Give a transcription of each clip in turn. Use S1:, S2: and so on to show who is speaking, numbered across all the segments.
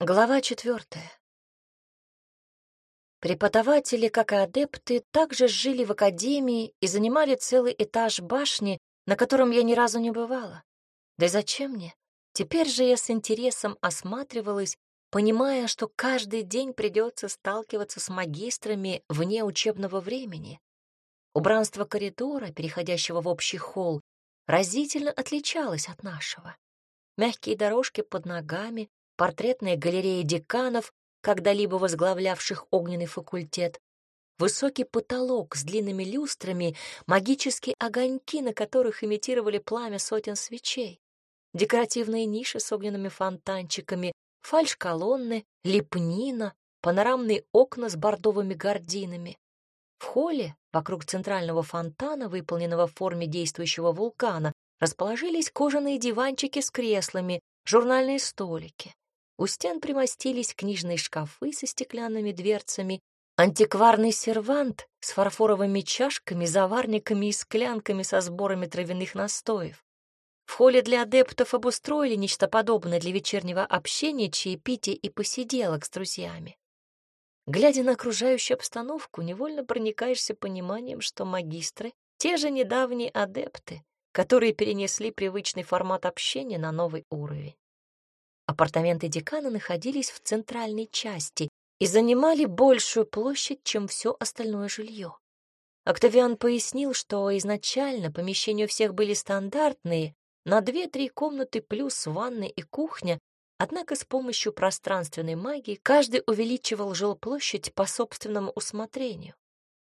S1: Глава четвертая. Преподаватели, как и адепты, также жили в академии и занимали целый этаж башни, на котором я ни разу не бывала. Да и зачем мне? Теперь же я с интересом осматривалась, понимая, что каждый день придется сталкиваться с магистрами вне учебного времени. Убранство коридора, переходящего в общий холл, разительно отличалось от нашего. Мягкие дорожки под ногами, портретные галереи деканов, когда-либо возглавлявших огненный факультет, высокий потолок с длинными люстрами, магические огоньки, на которых имитировали пламя сотен свечей, декоративные ниши с огненными фонтанчиками, фальш-колонны, лепнина, панорамные окна с бордовыми гардинами. В холле, вокруг центрального фонтана, выполненного в форме действующего вулкана, расположились кожаные диванчики с креслами, журнальные столики. У стен примостились книжные шкафы со стеклянными дверцами, антикварный сервант с фарфоровыми чашками, заварниками и склянками со сборами травяных настоев. В холле для адептов обустроили нечто подобное для вечернего общения, чаепития и посиделок с друзьями. Глядя на окружающую обстановку, невольно проникаешься пониманием, что магистры — те же недавние адепты, которые перенесли привычный формат общения на новый уровень. Апартаменты декана находились в центральной части и занимали большую площадь, чем все остальное жилье. Октавиан пояснил, что изначально помещения у всех были стандартные, на две-три комнаты плюс ванная и кухня, однако с помощью пространственной магии каждый увеличивал жилплощадь по собственному усмотрению.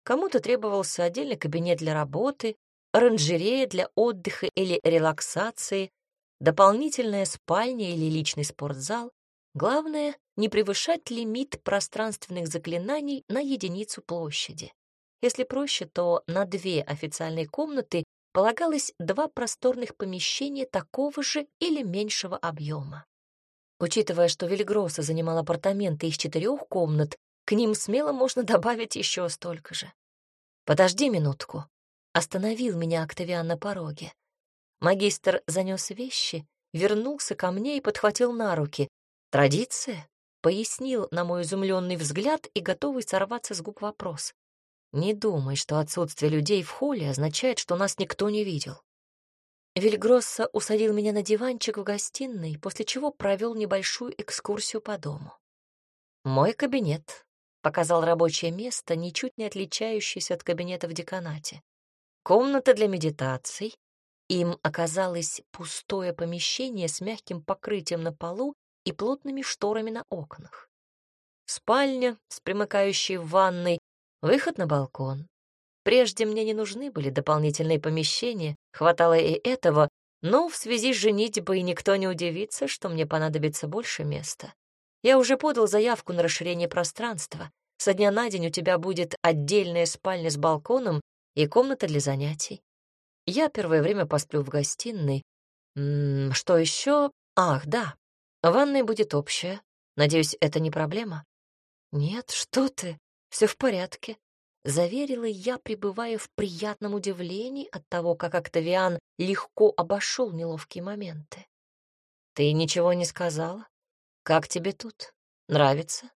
S1: Кому-то требовался отдельный кабинет для работы, оранжерея для отдыха или релаксации, дополнительная спальня или личный спортзал. Главное — не превышать лимит пространственных заклинаний на единицу площади. Если проще, то на две официальные комнаты полагалось два просторных помещения такого же или меньшего объема. Учитывая, что Вильгросса занимал апартаменты из четырех комнат, к ним смело можно добавить еще столько же. «Подожди минутку», — остановил меня Октавиан на пороге. Магистр занес вещи, вернулся ко мне и подхватил на руки. «Традиция?» — пояснил на мой изумленный взгляд и готовый сорваться с губ вопрос. «Не думай, что отсутствие людей в холле означает, что нас никто не видел». Вильгросса усадил меня на диванчик в гостиной, после чего провел небольшую экскурсию по дому. «Мой кабинет», — показал рабочее место, ничуть не отличающееся от кабинета в деканате. «Комната для медитаций, им оказалось пустое помещение с мягким покрытием на полу и плотными шторами на окнах. Спальня с примыкающей ванной, выход на балкон. Прежде мне не нужны были дополнительные помещения, хватало и этого, но в связи с женитьбой никто не удивится, что мне понадобится больше места. Я уже подал заявку на расширение пространства. Со дня на день у тебя будет отдельная спальня с балконом и комната для занятий. Я первое время посплю в гостиной. М -м, что еще? Ах, да. Ванная будет общая. Надеюсь, это не проблема? Нет, что ты? Все в порядке. Заверила я, пребывая в приятном удивлении от того, как Октавиан легко обошел неловкие моменты. Ты ничего не сказала? Как тебе тут? Нравится?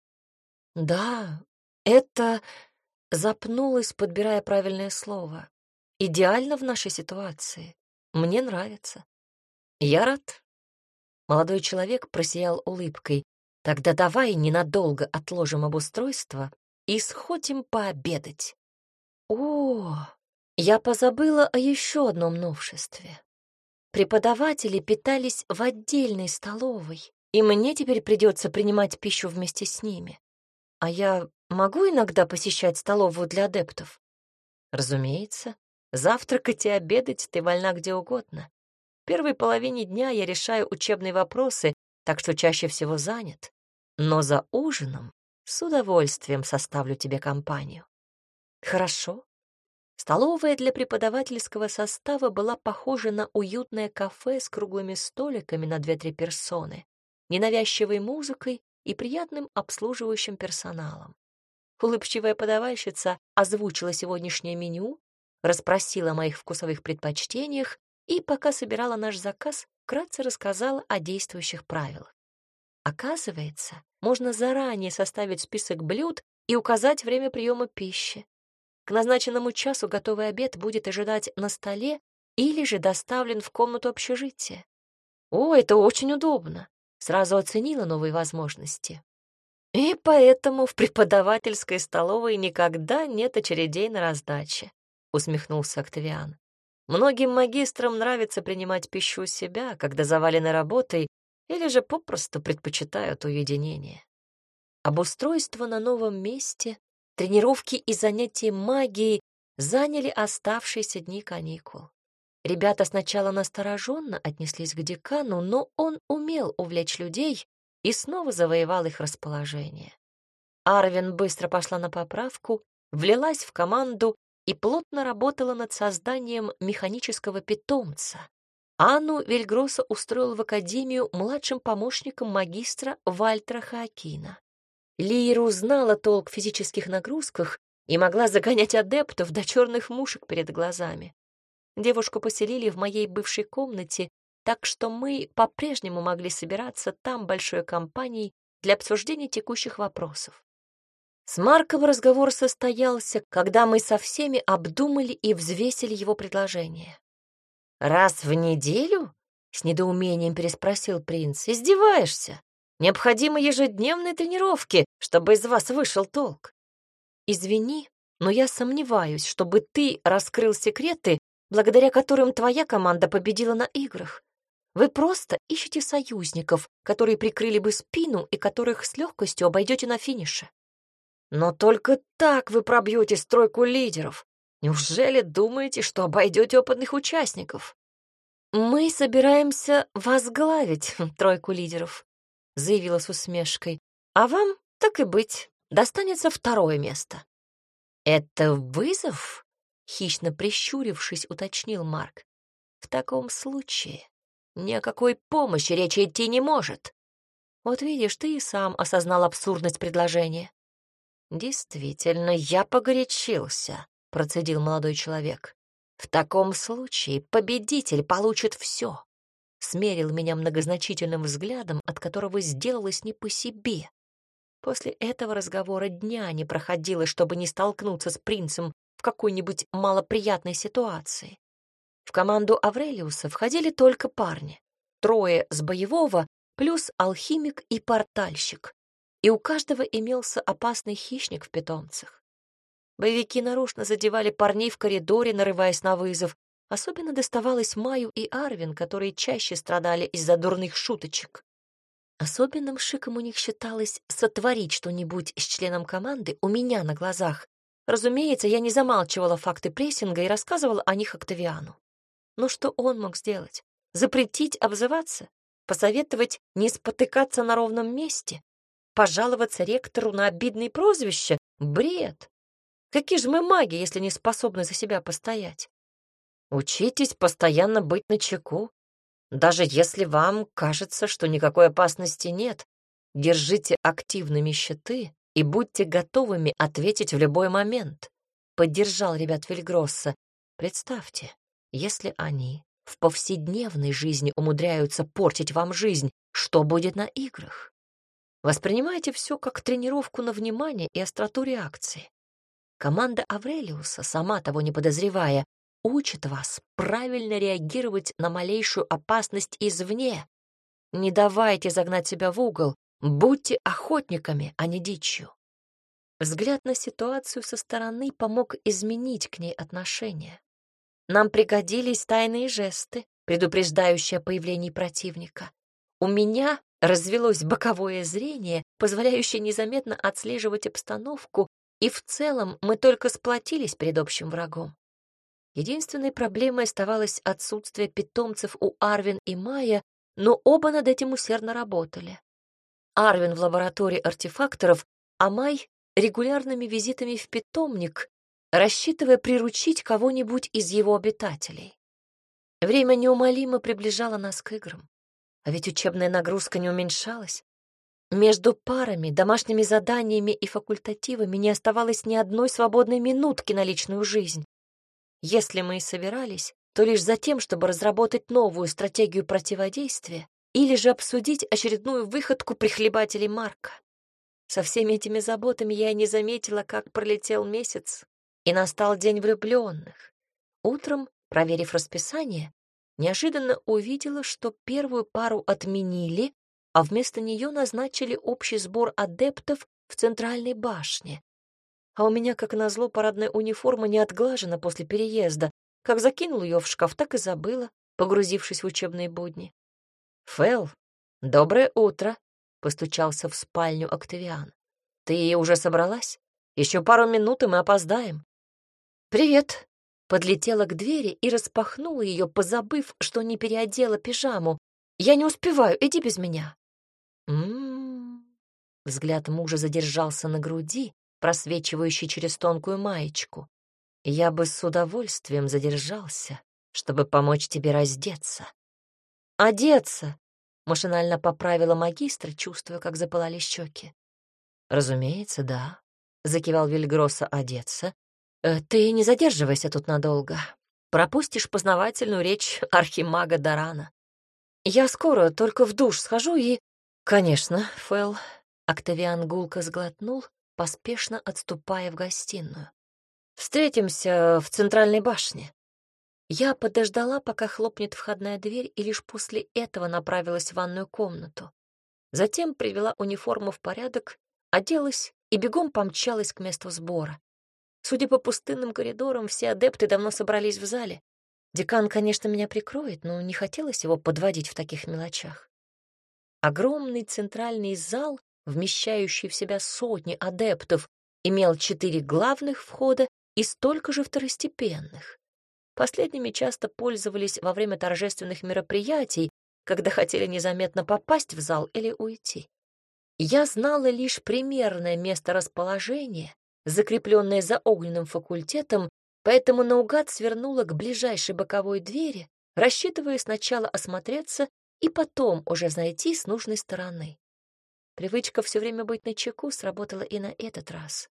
S1: Да, это... Запнулась, подбирая правильное слово. Идеально в нашей ситуации. Мне нравится. Я рад. Молодой человек просиял улыбкой. Тогда давай ненадолго отложим обустройство и сходим пообедать. О, я позабыла о еще одном новшестве. Преподаватели питались в отдельной столовой, и мне теперь придется принимать пищу вместе с ними. А я могу иногда посещать столовую для адептов? Разумеется. Завтракать и обедать ты вольна где угодно. В первой половине дня я решаю учебные вопросы, так что чаще всего занят. Но за ужином с удовольствием составлю тебе компанию. Хорошо. Столовая для преподавательского состава была похожа на уютное кафе с круглыми столиками на две-три персоны, ненавязчивой музыкой и приятным обслуживающим персоналом. Улыбчивая подавальщица озвучила сегодняшнее меню, расспросила о моих вкусовых предпочтениях и, пока собирала наш заказ, вкратце рассказала о действующих правилах. Оказывается, можно заранее составить список блюд и указать время приема пищи. К назначенному часу готовый обед будет ожидать на столе или же доставлен в комнату общежития. О, это очень удобно. Сразу оценила новые возможности. И поэтому в преподавательской столовой никогда нет очередей на раздаче, усмехнулся Октавиан. Многим магистрам нравится принимать пищу у себя, когда завалены работой, или же попросту предпочитают уединение. Обустройство на новом месте, тренировки и занятия магией заняли оставшиеся дни каникул. Ребята сначала настороженно отнеслись к декану, но он умел увлечь людей и снова завоевал их расположение. Арвин быстро пошла на поправку, влилась в команду и плотно работала над созданием механического питомца. Анну Вильгросса устроил в академию младшим помощником магистра Вальтера Хаакина. Лира узнала толк в физических нагрузках и могла загонять адептов до черных мушек перед глазами. Девушку поселили в моей бывшей комнате, так что мы по-прежнему могли собираться там большой компанией для обсуждения текущих вопросов. С Марком разговор состоялся, когда мы со всеми обдумали и взвесили его предложение. «Раз в неделю?» — с недоумением переспросил принц. «Издеваешься? Необходимы ежедневные тренировки, чтобы из вас вышел толк. Извини, но я сомневаюсь, чтобы ты раскрыл секреты, благодаря которым твоя команда победила на играх. Вы просто ищете союзников, которые прикрыли бы спину и которых с легкостью обойдете на финише. Но только так вы пробьете стройку лидеров. Неужели думаете, что обойдете опытных участников? Мы собираемся возглавить тройку лидеров, заявила с усмешкой. А вам, так и быть, достанется второе место. Это вызов? Хищно прищурившись, уточнил Марк. В таком случае ни о какой помощи речи идти не может. Вот видишь, ты и сам осознал абсурдность предложения. Действительно, я погорячился, процедил молодой человек. В таком случае победитель получит все. Смерил меня многозначительным взглядом, от которого сделалось не по себе. После этого разговора дня не проходило, чтобы не столкнуться с принцем в какой-нибудь малоприятной ситуации. В команду Аврелиуса входили только парни. Трое с боевого, плюс алхимик и портальщик. И у каждого имелся опасный хищник в питомцах. Боевики нарочно задевали парней в коридоре, нарываясь на вызов. Особенно доставалось Маю и Арвин, которые чаще страдали из-за дурных шуточек. Особенным шиком у них считалось сотворить что-нибудь с членом команды у меня на глазах. Разумеется, я не замалчивала факты прессинга и рассказывала о них Октавиану. Но что он мог сделать? Запретить обзываться? Посоветовать не спотыкаться на ровном месте? Пожаловаться ректору на обидные прозвища? Бред! Какие же мы маги, если не способны за себя постоять? Учитесь постоянно быть начеку. Даже если вам кажется, что никакой опасности нет, держите активными щиты и будьте готовыми ответить в любой момент. Поддержал ребят Вильгросса. Представьте, если они в повседневной жизни умудряются портить вам жизнь, что будет на играх? Воспринимайте все как тренировку на внимание и остроту реакции. Команда Аврелиуса, сама того не подозревая, учит вас правильно реагировать на малейшую опасность извне. Не давайте загнать себя в угол, будьте охотниками, а не дичью. Взгляд на ситуацию со стороны помог изменить к ней отношение. Нам пригодились тайные жесты, предупреждающие о появлении противника. У меня развелось боковое зрение, позволяющее незаметно отслеживать обстановку, и в целом мы только сплотились перед общим врагом. Единственной проблемой оставалось отсутствие питомцев у Арвин и Майя, но оба над этим усердно работали. Арвин в лаборатории артефакторов, а Май — регулярными визитами в питомник, рассчитывая приручить кого-нибудь из его обитателей. Время неумолимо приближало нас к играм. А ведь учебная нагрузка не уменьшалась. Между парами, домашними заданиями и факультативами не оставалось ни одной свободной минутки на личную жизнь. Если мы и собирались, то лишь за тем, чтобы разработать новую стратегию противодействия или же обсудить очередную выходку прихлебателей Марка. Со всеми этими заботами я не заметила, как пролетел месяц, и настал день влюбленных. Утром, проверив расписание, неожиданно увидела, что первую пару отменили, а вместо нее назначили общий сбор адептов в центральной башне. А у меня, как назло, парадная униформа не отглажена после переезда. Как закинул ее в шкаф, так и забыла, погрузившись в учебные будни. «Фэл, доброе утро!» — постучался в спальню Октавиан. «Ты уже собралась? Еще пару минут, и мы опоздаем». «Привет!» — подлетела к двери и распахнула ее, позабыв, что не переодела пижаму. «Я не успеваю, иди без меня». «М-м-м...» Взгляд мужа задержался на груди, просвечивающей через тонкую маечку. «Я бы с удовольствием задержался, чтобы помочь тебе раздеться». «Одеться!» — машинально поправила магистра, чувствуя, как запылали щеки. «Разумеется, да», — закивал Вильгросса одеться. «Э, «Ты не задерживайся тут надолго. Пропустишь познавательную речь архимага Дарана. Я скоро только в душ схожу и...» «Конечно, Фэл», — Октавиан гулко сглотнул, поспешно отступая в гостиную. «Встретимся в центральной башне». Я подождала, пока хлопнет входная дверь, и лишь после этого направилась в ванную комнату. Затем привела униформу в порядок, оделась и бегом помчалась к месту сбора. Судя по пустынным коридорам, все адепты давно собрались в зале. Декан, конечно, меня прикроет, но не хотелось его подводить в таких мелочах. Огромный центральный зал, вмещающий в себя сотни адептов, имел четыре главных входа и столько же второстепенных. Последними часто пользовались во время торжественных мероприятий, когда хотели незаметно попасть в зал или уйти. Я знала лишь примерное место расположения, закрепленное за огненным факультетом, поэтому наугад свернула к ближайшей боковой двери, рассчитывая сначала осмотреться и потом уже зайти с нужной стороны. Привычка все время быть на чеку сработала и на этот раз.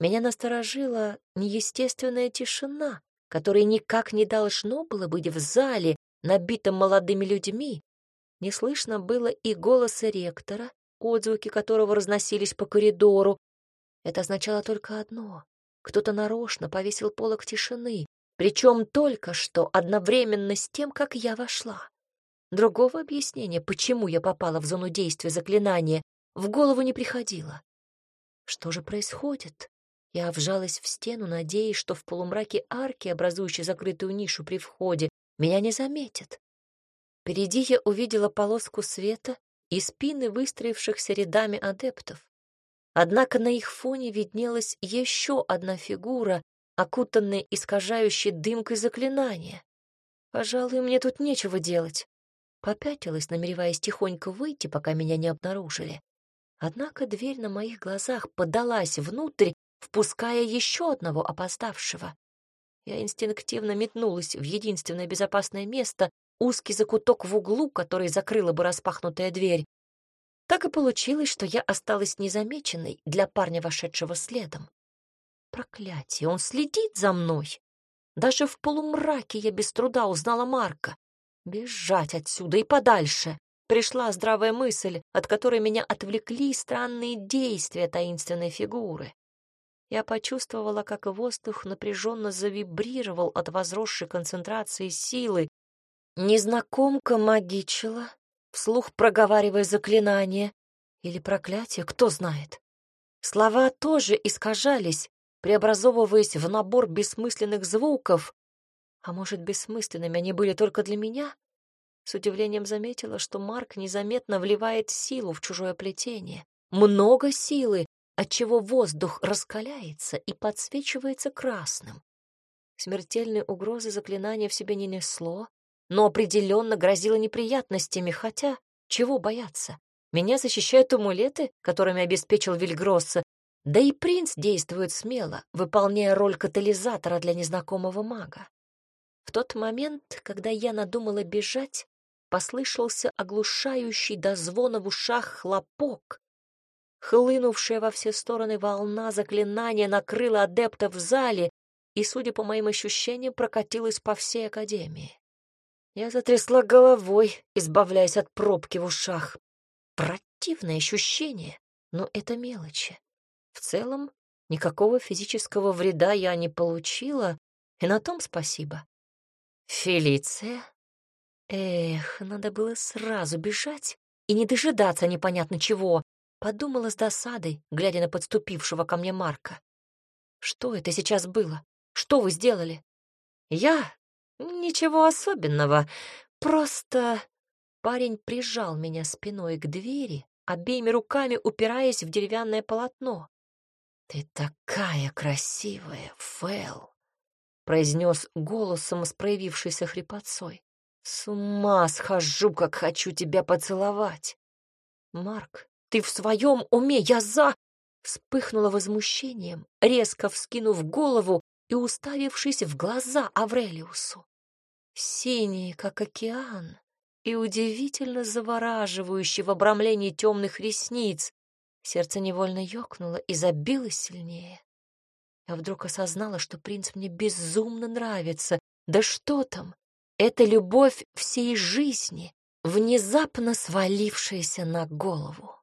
S1: Меня насторожила неестественная тишина, которое никак не должно было быть в зале, набитом молодыми людьми, не слышно было и голоса ректора, отзвуки которого разносились по коридору. Это означало только одно — кто-то нарочно повесил полок тишины, причем только что одновременно с тем, как я вошла. Другого объяснения, почему я попала в зону действия заклинания, в голову не приходило. Что же происходит? Я вжалась в стену, надеясь, что в полумраке арки, образующей закрытую нишу при входе, меня не заметят. Впереди я увидела полоску света и спины выстроившихся рядами адептов. Однако на их фоне виднелась еще одна фигура, окутанная искажающей дымкой заклинания. Пожалуй, мне тут нечего делать. Попятилась, намереваясь тихонько выйти, пока меня не обнаружили. Однако дверь на моих глазах подалась внутрь, впуская еще одного опоздавшего. Я инстинктивно метнулась в единственное безопасное место, узкий закуток в углу, который закрыла бы распахнутая дверь. Так и получилось, что я осталась незамеченной для парня, вошедшего следом. Проклятие, он следит за мной. Даже в полумраке я без труда узнала Марка. Бежать отсюда и подальше. Пришла здравая мысль, от которой меня отвлекли странные действия таинственной фигуры. Я почувствовала, как воздух напряженно завибрировал от возросшей концентрации силы. Незнакомка магичила, вслух проговаривая заклинание. Или проклятие, кто знает. Слова тоже искажались, преобразовываясь в набор бессмысленных звуков. А может, бессмысленными они были только для меня? С удивлением заметила, что Марк незаметно вливает силу в чужое плетение. Много силы, отчего воздух раскаляется и подсвечивается красным. Смертельной угрозы заклинание в себе не несло, но определенно грозило неприятностями, хотя чего бояться? Меня защищают амулеты, которыми обеспечил Вильгросса, да и принц действует смело, выполняя роль катализатора для незнакомого мага. В тот момент, когда я надумала бежать, послышался оглушающий до звона в ушах хлопок, Хлынувшая во все стороны волна заклинания накрыла адепта в зале и, судя по моим ощущениям, прокатилась по всей академии. Я затрясла головой, избавляясь от пробки в ушах. Противное ощущение, но это мелочи. В целом, никакого физического вреда я не получила, и на том спасибо. Фелиция? Эх, надо было сразу бежать и не дожидаться непонятно чего, подумала с досадой, глядя на подступившего ко мне Марка. Что это сейчас было? Что вы сделали? Я? Ничего особенного. Просто парень прижал меня спиной к двери, обеими руками упираясь в деревянное полотно. «Ты такая красивая, Фэл!» — произнес голосом с проявившейся хрипотцой. «С ума схожу, как хочу тебя поцеловать!» «Марк, ты в своем уме? Я за...» Вспыхнула возмущением, резко вскинув голову и уставившись в глаза Аврелиусу. Синие, как океан, и удивительно завораживающие в обрамлении темных ресниц. Сердце невольно ёкнуло и забилось сильнее. Я вдруг осознала, что принц мне безумно нравится. Да что там? Это любовь всей жизни, внезапно свалившаяся на голову.